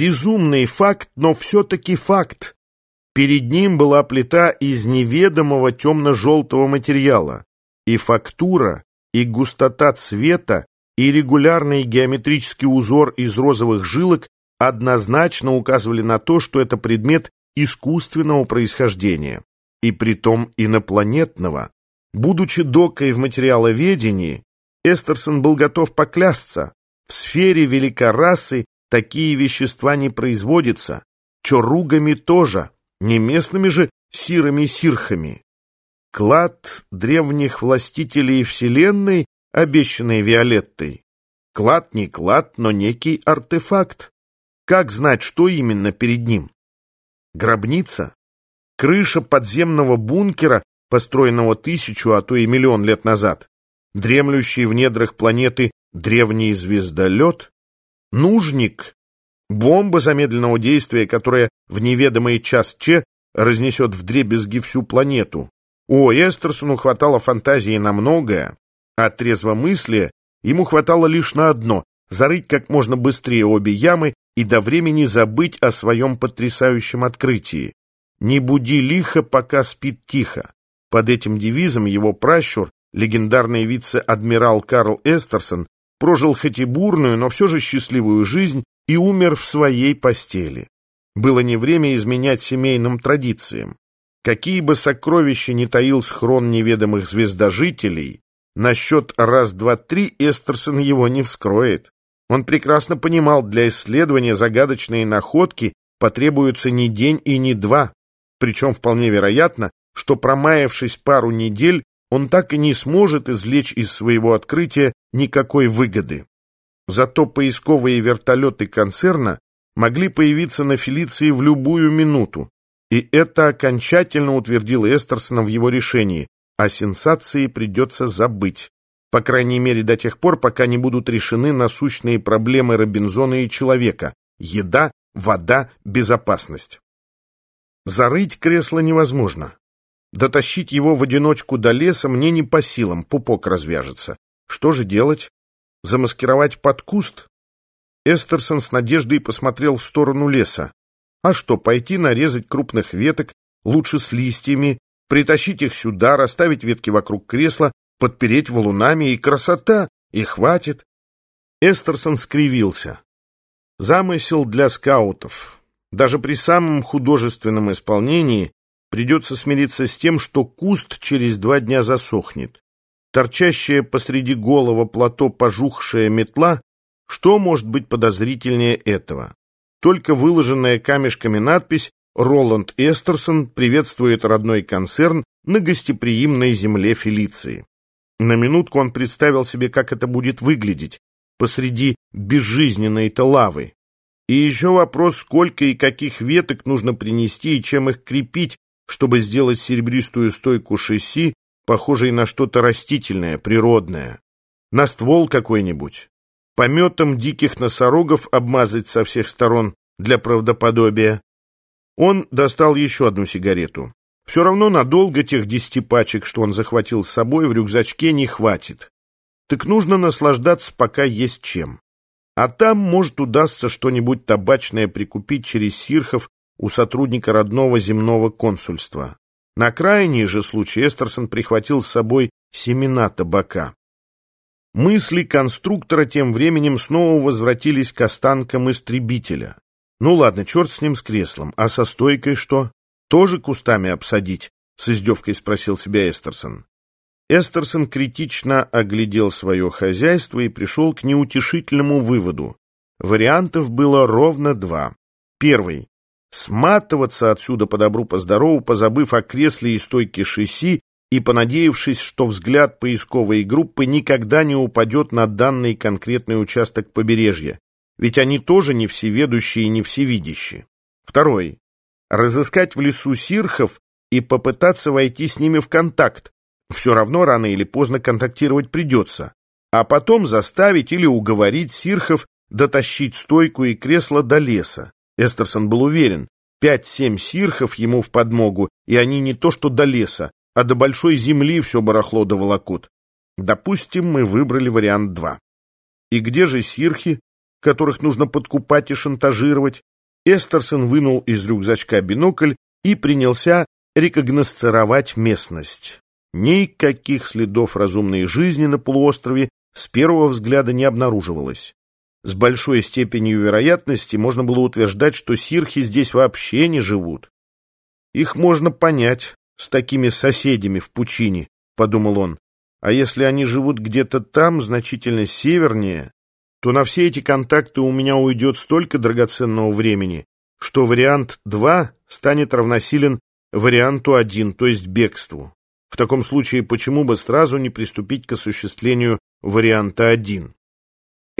Безумный факт, но все-таки факт. Перед ним была плита из неведомого темно-желтого материала, и фактура, и густота цвета, и регулярный геометрический узор из розовых жилок однозначно указывали на то, что это предмет искусственного происхождения, и притом инопланетного. Будучи докой в материаловедении, Эстерсон был готов поклясться, в сфере великорасы такие вещества не производятся, чоругами тоже, не местными же сирами-сирхами. Клад древних властителей Вселенной, обещанный Виолеттой. Клад не клад, но некий артефакт. Как знать, что именно перед ним? Гробница? Крыша подземного бункера, построенного тысячу, а то и миллион лет назад? Дремлющий в недрах планеты древний звездолет? Нужник? Бомба замедленного действия, которая в неведомый час Че разнесет вдребезги всю планету. О, Эстерсону хватало фантазии на многое, а трезвомыслия ему хватало лишь на одно — зарыть как можно быстрее обе ямы и до времени забыть о своем потрясающем открытии. «Не буди лихо, пока спит тихо». Под этим девизом его пращур, легендарный вице-адмирал Карл Эстерсон, прожил хоть и бурную, но все же счастливую жизнь и умер в своей постели. Было не время изменять семейным традициям. Какие бы сокровища ни таил схрон неведомых звездожителей, на счет раз-два-три Эстерсон его не вскроет. Он прекрасно понимал, для исследования загадочной находки потребуется не день и не два, причем вполне вероятно, что промаявшись пару недель, он так и не сможет извлечь из своего открытия никакой выгоды. Зато поисковые вертолеты концерна могли появиться на Фелиции в любую минуту, и это окончательно утвердило Эстерсона в его решении. О сенсации придется забыть. По крайней мере, до тех пор, пока не будут решены насущные проблемы Робинзона и человека. Еда, вода, безопасность. Зарыть кресло невозможно. Дотащить его в одиночку до леса мне не по силам, пупок развяжется. Что же делать? Замаскировать под куст? Эстерсон с надеждой посмотрел в сторону леса. А что, пойти нарезать крупных веток, лучше с листьями, притащить их сюда, расставить ветки вокруг кресла, подпереть валунами, и красота, и хватит. Эстерсон скривился. Замысел для скаутов. Даже при самом художественном исполнении придется смириться с тем, что куст через два дня засохнет. Торчащая посреди голого плато пожухшая метла, что может быть подозрительнее этого? Только выложенная камешками надпись «Роланд Эстерсон приветствует родной концерн на гостеприимной земле Фелиции». На минутку он представил себе, как это будет выглядеть посреди безжизненной-то лавы. И еще вопрос, сколько и каких веток нужно принести и чем их крепить, чтобы сделать серебристую стойку шасси, похожей на что-то растительное, природное. На ствол какой-нибудь пометом диких носорогов обмазать со всех сторон для правдоподобия. Он достал еще одну сигарету. Все равно надолго тех десяти пачек, что он захватил с собой, в рюкзачке не хватит. Так нужно наслаждаться, пока есть чем. А там, может, удастся что-нибудь табачное прикупить через сирхов у сотрудника родного земного консульства. На крайний же случай Эстерсон прихватил с собой семена табака. Мысли конструктора тем временем снова возвратились к останкам истребителя. Ну ладно, черт с ним с креслом, а со стойкой что? Тоже кустами обсадить? С издевкой спросил себя Эстерсон. Эстерсон критично оглядел свое хозяйство и пришел к неутешительному выводу. Вариантов было ровно два. Первый. Сматываться отсюда по добру, по здорову, позабыв о кресле и стойке шасси и понадеявшись, что взгляд поисковой группы никогда не упадет на данный конкретный участок побережья, ведь они тоже не всеведущие и не всевидящие. Второй. Разыскать в лесу сирхов и попытаться войти с ними в контакт. Все равно рано или поздно контактировать придется. А потом заставить или уговорить сирхов дотащить стойку и кресло до леса. Эстерсон был уверен, пять-семь сирхов ему в подмогу, и они не то что до леса, а до большой земли все барахло доволокут. Допустим, мы выбрали вариант 2. И где же сирхи, которых нужно подкупать и шантажировать? Эстерсон вынул из рюкзачка бинокль и принялся рекогносцировать местность. Никаких следов разумной жизни на полуострове с первого взгляда не обнаруживалось. С большой степенью вероятности можно было утверждать, что сирхи здесь вообще не живут. Их можно понять с такими соседями в пучине, подумал он. А если они живут где-то там, значительно севернее, то на все эти контакты у меня уйдет столько драгоценного времени, что вариант 2 станет равносилен варианту 1, то есть бегству. В таком случае почему бы сразу не приступить к осуществлению варианта 1?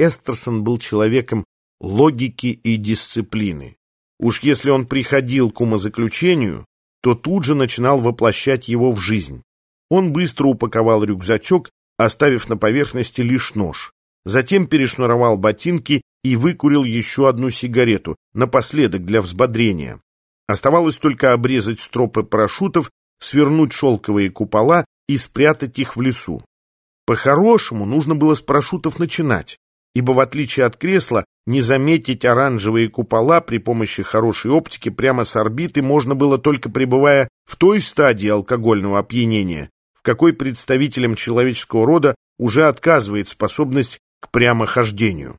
Эстерсон был человеком логики и дисциплины. Уж если он приходил к умозаключению, то тут же начинал воплощать его в жизнь. Он быстро упаковал рюкзачок, оставив на поверхности лишь нож. Затем перешнуровал ботинки и выкурил еще одну сигарету, напоследок для взбодрения. Оставалось только обрезать стропы парашютов, свернуть шелковые купола и спрятать их в лесу. По-хорошему, нужно было с парашютов начинать, ибо в отличие от кресла, не заметить оранжевые купола при помощи хорошей оптики прямо с орбиты можно было только пребывая в той стадии алкогольного опьянения, в какой представителям человеческого рода уже отказывает способность к прямохождению.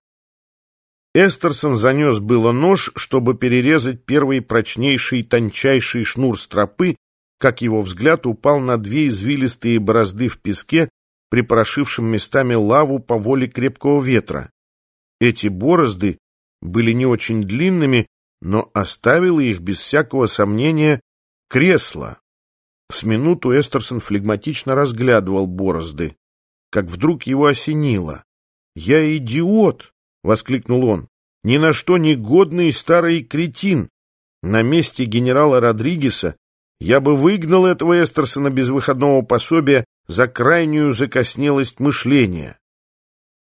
Эстерсон занес было нож, чтобы перерезать первый прочнейший тончайший шнур стропы, как его взгляд упал на две извилистые борозды в песке, припорошившем местами лаву по воле крепкого ветра. Эти борозды были не очень длинными, но оставило их без всякого сомнения кресло. С минуту Эстерсон флегматично разглядывал борозды, как вдруг его осенило. «Я идиот!» — воскликнул он. «Ни на что не годный старый кретин! На месте генерала Родригеса я бы выгнал этого Эстерсона без выходного пособия за крайнюю закоснелость мышления.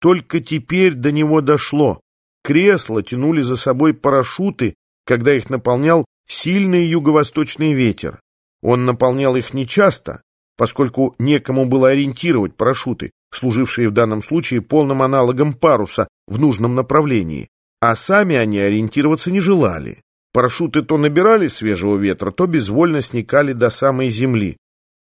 Только теперь до него дошло. Кресла тянули за собой парашюты, когда их наполнял сильный юго-восточный ветер. Он наполнял их нечасто, поскольку некому было ориентировать парашюты, служившие в данном случае полным аналогом паруса в нужном направлении, а сами они ориентироваться не желали. Парашюты то набирали свежего ветра, то безвольно сникали до самой земли.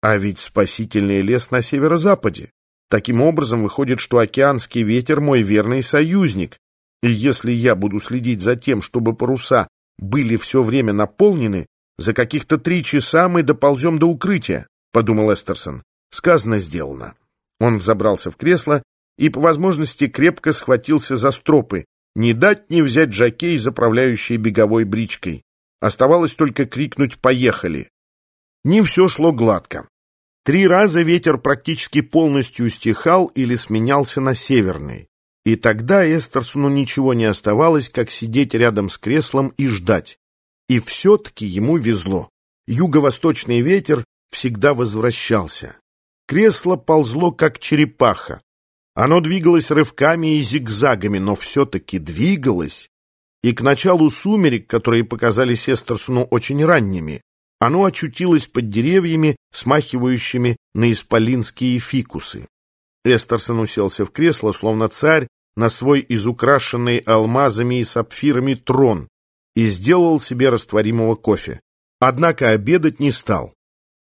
А ведь спасительный лес на северо-западе. Таким образом, выходит, что океанский ветер мой верный союзник. И если я буду следить за тем, чтобы паруса были все время наполнены, за каких-то три часа мы доползем до укрытия, — подумал Эстерсон. Сказано, сделано. Он взобрался в кресло и, по возможности, крепко схватился за стропы, не дать не взять жакей, заправляющий беговой бричкой. Оставалось только крикнуть «Поехали!». Не все шло гладко. Три раза ветер практически полностью стихал или сменялся на северный. И тогда Эстерсону ничего не оставалось, как сидеть рядом с креслом и ждать. И все-таки ему везло. Юго-восточный ветер всегда возвращался. Кресло ползло, как черепаха. Оно двигалось рывками и зигзагами, но все-таки двигалось. И к началу сумерек, которые показались Эстерсону очень ранними, оно очутилось под деревьями, смахивающими на исполинские фикусы. Эстерсон уселся в кресло, словно царь, на свой изукрашенный алмазами и сапфирами трон и сделал себе растворимого кофе. Однако обедать не стал.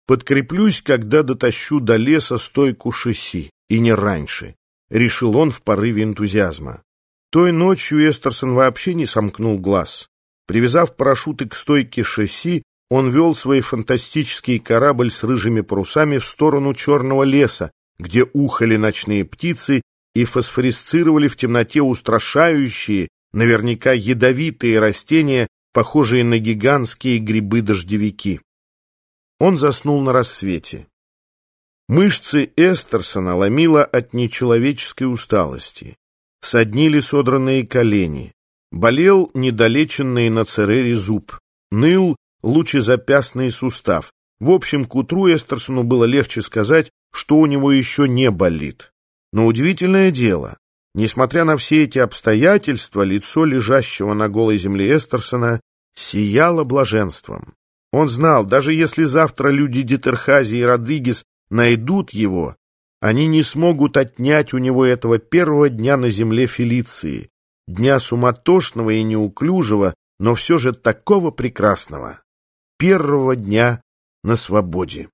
Подкреплюсь, когда дотащу до леса стойку шасси, и не раньше, решил он в порыве энтузиазма. Той ночью Эстерсон вообще не сомкнул глаз. Привязав парашюты к стойке шасси, он вел свой фантастический корабль с рыжими парусами в сторону черного леса, где ухали ночные птицы и фосфорисцировали в темноте устрашающие, наверняка ядовитые растения, похожие на гигантские грибы-дождевики. Он заснул на рассвете. Мышцы Эстерсона ломило от нечеловеческой усталости. Соднили содранные колени. Болел недолеченный на церере зуб. Ныл лучезапястный сустав. В общем, к утру Эстерсону было легче сказать, что у него еще не болит. Но удивительное дело, несмотря на все эти обстоятельства, лицо лежащего на голой земле Эстерсона сияло блаженством. Он знал, даже если завтра люди Дитерхази и Родригес найдут его, они не смогут отнять у него этого первого дня на земле Фелиции, дня суматошного и неуклюжего, но все же такого прекрасного первого дня на свободе.